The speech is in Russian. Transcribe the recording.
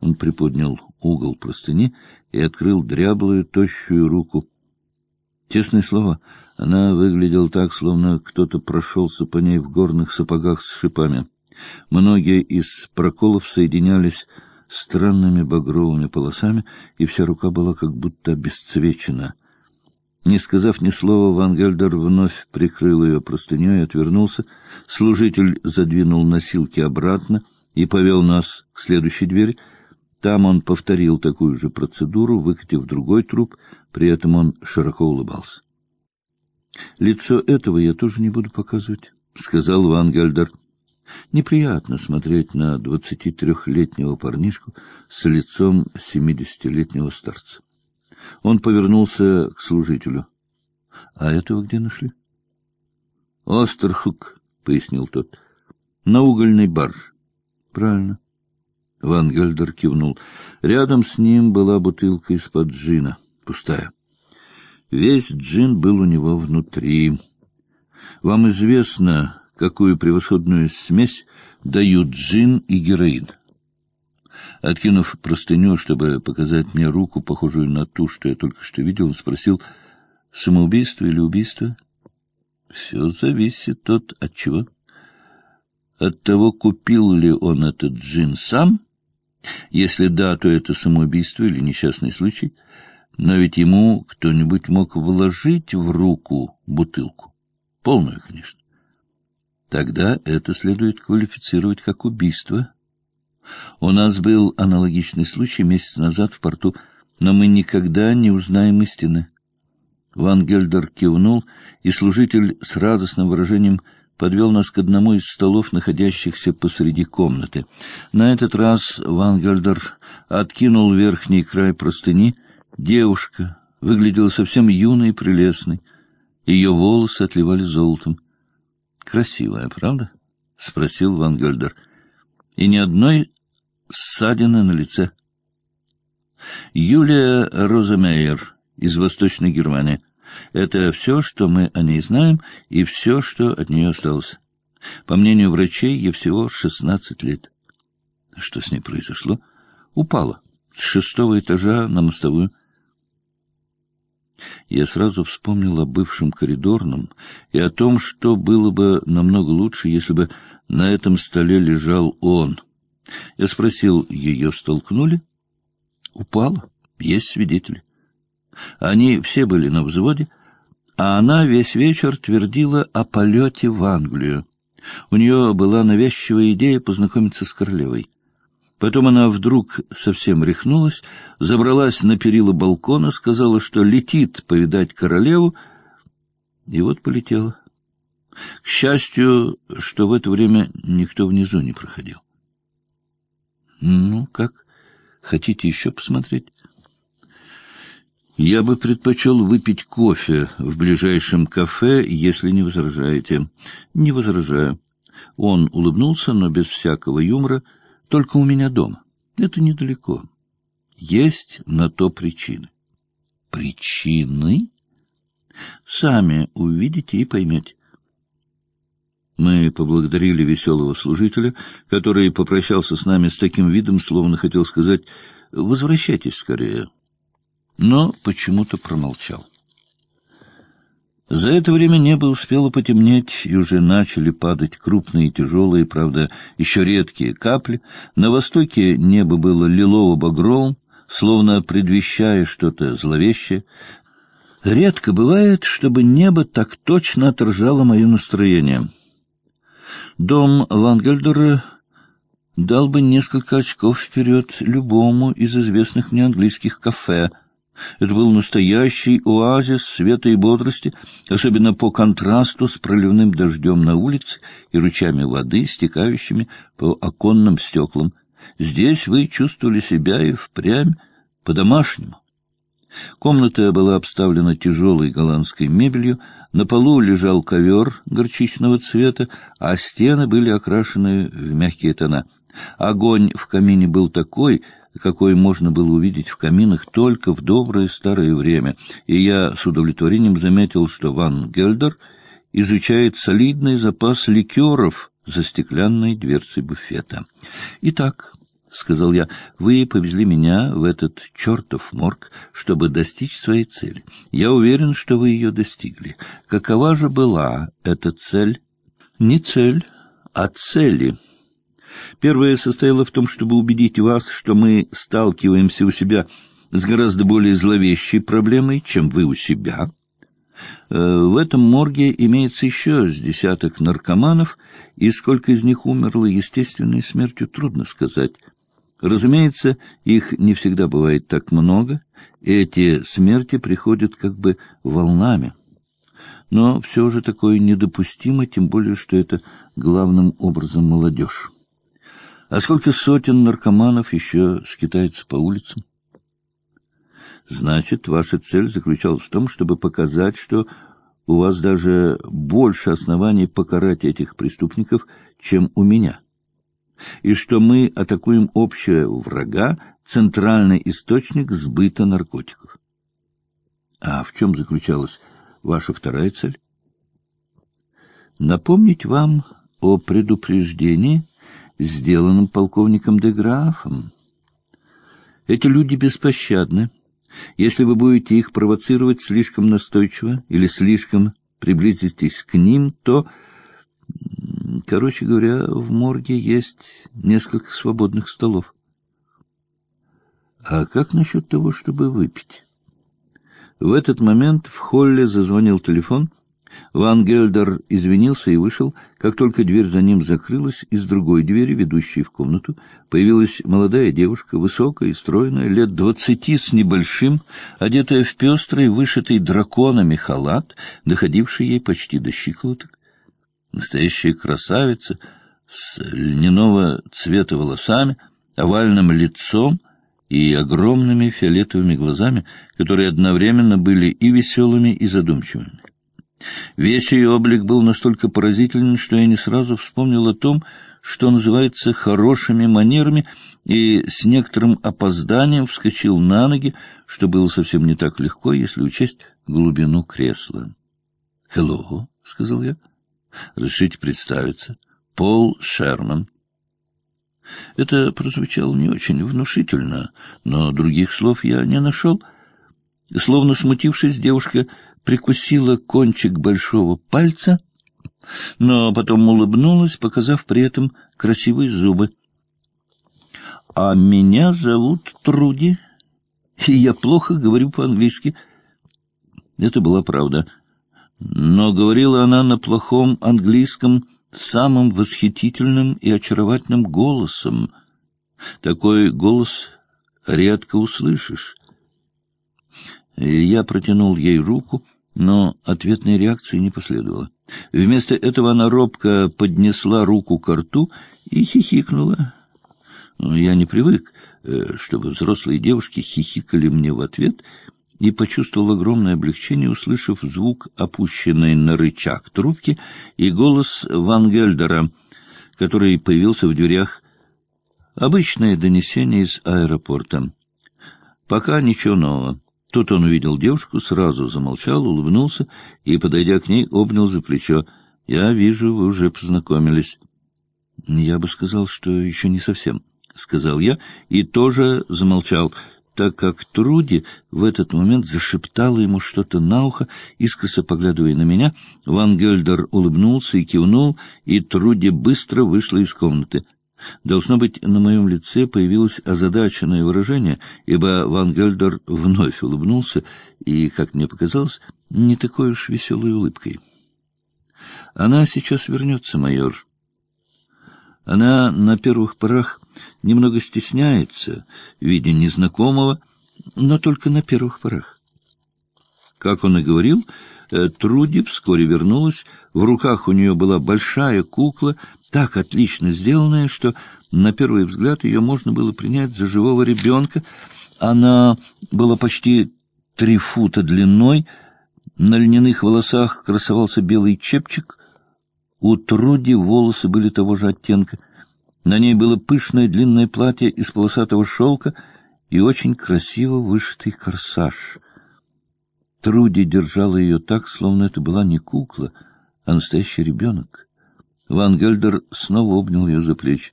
Он приподнял угол простыни и открыл дряблую, тощую руку. Честное слово, она выглядела так, словно кто-то прошелся по ней в горных сапогах с шипами. Многие из проколов соединялись странными багровыми полосами, и вся рука была как будто обесцвечена. Не сказав ни слова, Ван Гельдер вновь прикрыл ее простыней и отвернулся. Служитель задвинул носилки обратно и повел нас к следующей двери. Там он повторил такую же процедуру, выкатив другой труп, при этом он широко улыбался. «Лицо этого я тоже не буду показывать», — сказал Ван Гельдер. Неприятно смотреть на двадцати трехлетнего парнишку с лицом семидесятилетнего старца. Он повернулся к служителю. — А этого где нашли? — Остерхук, — пояснил тот. — На угольной барже. — Правильно. Ван Гельдер кивнул. Рядом с ним была бутылка из-под джина, пустая. Весь джин был у него внутри. Вам известно, какую превосходную смесь дают джин и героин. Откинув простыню, чтобы показать мне руку, похожую на ту, что я только что видел, он спросил, самоубийство или убийство? Все зависит от, от чего? От того, купил ли он этот джин сам. Если да, то это самоубийство или несчастный случай. Но ведь ему кто-нибудь мог вложить в руку бутылку. Полную, конечно. Тогда это следует квалифицировать как убийство. У нас был аналогичный случай месяц назад в порту, но мы никогда не узнаем истины. Ван Гельдер кивнул, и служитель с радостным выражением подвел нас к одному из столов, находящихся посреди комнаты. На этот раз Ван Гельдер откинул верхний край простыни. Девушка выглядела совсем юной и прелестной. Ее волосы отливали золотом. Красивая, правда? — спросил Ван Гельдер. — И ни одной ссадины на лице. Юлия Роземейер из Восточной Германии. Это все, что мы о ней знаем, и все, что от нее осталось. По мнению врачей, ей всего шестнадцать лет. Что с ней произошло? Упала с шестого этажа на мостовую. Я сразу вспомнил о бывшем коридорном и о том, что было бы намного лучше, если бы на этом столе лежал он. Я спросил, ее столкнули? Упала. Есть свидетели. Они все были на взводе, а она весь вечер твердила о полете в Англию. У нее была навязчивая идея познакомиться с королевой. Потом она вдруг совсем рехнулась, забралась на перила балкона, сказала, что летит повидать королеву, и вот полетела. К счастью, что в это время никто внизу не проходил. Ну, как? Хотите еще посмотреть? Я бы предпочел выпить кофе в ближайшем кафе, если не возражаете. Не возражаю. Он улыбнулся, но без всякого юмора, — только у меня дома. Это недалеко. Есть на то причины. Причины? Сами увидите и поймете. Мы поблагодарили веселого служителя, который попрощался с нами с таким видом, словно хотел сказать «возвращайтесь скорее». Но почему-то промолчал. За это время небо успело потемнеть, и уже начали падать крупные, тяжелые, правда, еще редкие капли. На востоке небо было лилово-багровым, словно предвещая что-то зловещее. Редко бывает, чтобы небо так точно отражало мое настроение. Дом Вангельдера дал бы несколько очков вперед любому из известных мне английских кафе — это был настоящий оазис света и бодрости, особенно по контрасту с проливным дождем на улице и ручами воды, стекающими по оконным стеклам. Здесь вы чувствовали себя и впрямь по-домашнему. Комната была обставлена тяжелой голландской мебелью, на полу лежал ковер горчичного цвета, а стены были окрашены в мягкие тона. Огонь в камине был такой, какой можно было увидеть в каминах только в доброе старое время, и я с удовлетворением заметил, что Ван Гельдер изучает солидный запас ликеров за стеклянной дверцей буфета. «Итак», — сказал я, — вы повезли меня в этот чертов морг, чтобы достичь своей цели. Я уверен, что вы ее достигли. Какова же была эта цель? Не цель, а цели. Первая состояла в том, чтобы убедить вас, что мы сталкиваемся у себя с гораздо более зловещей проблемой, чем вы у себя. Э, в этом морге имеется еще с десяток наркоманов, и сколько из них умерло естественной смертью, трудно сказать. Разумеется, их не всегда бывает так много, эти смерти приходят как бы волнами. Но все же такое недопустимо, тем более, что это главным образом молодежь. А сколько сотен наркоманов еще скитается по улицам? Значит, ваша цель заключалась в том, чтобы показать, что у вас даже больше оснований покарать этих преступников, чем у меня, и что мы атакуем общего врага, центральный источник сбыта наркотиков. А в чем заключалась ваша вторая цель? Напомнить вам о предупреждении, сделанном полковником де Графом. Эти люди беспощадны. Если вы будете их провоцировать слишком настойчиво или слишком приблизитесь к ним, то, короче говоря, в морге есть несколько свободных столов. А как насчет того, чтобы выпить? В этот момент в холле зазвонил телефон, Ван Гельдер извинился и вышел. Как только дверь за ним закрылась, из другой двери, ведущей в комнату, появилась молодая девушка, высокая и стройная, лет двадцати с небольшим, одетая в пестрый, вышитый драконами халат, доходивший ей почти до щиколоток. Настоящая красавица с льняного цвета волосами, овальным лицом и огромными фиолетовыми глазами, которые одновременно были и веселыми, и задумчивыми. Весь ее облик был настолько поразителен, что я не сразу вспомнил о том, что называется хорошими манерами, и с некоторым опозданием вскочил на ноги, что было совсем не так легко, если учесть глубину кресла. «Хеллоу», — сказал я. «Разрешите представиться. Пол Шерман». Это прозвучало не очень внушительно, но других слов я не нашел. Словно смутившись, девушка прикусила кончик большого пальца, но потом улыбнулась, показав при этом красивые зубы. «А меня зовут Труди, и я плохо говорю по-английски». Это была правда. Но говорила она на плохом английском самым восхитительным и очаровательным голосом. Такой голос редко услышишь. Я протянул ей руку, но ответной реакции не последовало. Вместо этого она робко поднесла руку к рту и хихикнула. Я не привык, э, чтобы взрослые девушки хихикали мне в ответ, и почувствовал огромное облегчение, услышав звук опущенной на рычаг трубки и голос Ван Гельдера, который появился в дверях. Обычное донесение из аэропорта. Пока ничего нового. Тут он увидел девушку, сразу замолчал, улыбнулся и, подойдя к ней, обнял за плечо. — Я вижу, вы уже познакомились. — Я бы сказал, что еще не совсем, — сказал я, и тоже замолчал, так как Труди в этот момент зашептала ему что-то на ухо, искоса поглядывая на меня. Ван Гельдер улыбнулся и кивнул, и Труди быстро вышла из комнаты. Должно быть, на моем лице появилось озадаченное выражение, ибо Ван Гельдер вновь улыбнулся и, как мне показалось, не такой уж веселой улыбкой. «Она сейчас вернется, майор. Она на первых порах немного стесняется, видя незнакомого, но только на первых порах. Как он и говорил, Труди вскоре вернулась, в руках у нее была большая кукла, так отлично сделанная, что на первый взгляд ее можно было принять за живого ребенка. Она была почти три фута длиной, на льняных волосах красовался белый чепчик, у Труди волосы были того же оттенка. На ней было пышное длинное платье из полосатого шелка и очень красиво вышитый корсаж. Труди держала ее так, словно это была не кукла, а настоящий ребенок. Ван Гельдер снова обнял ее за плечи.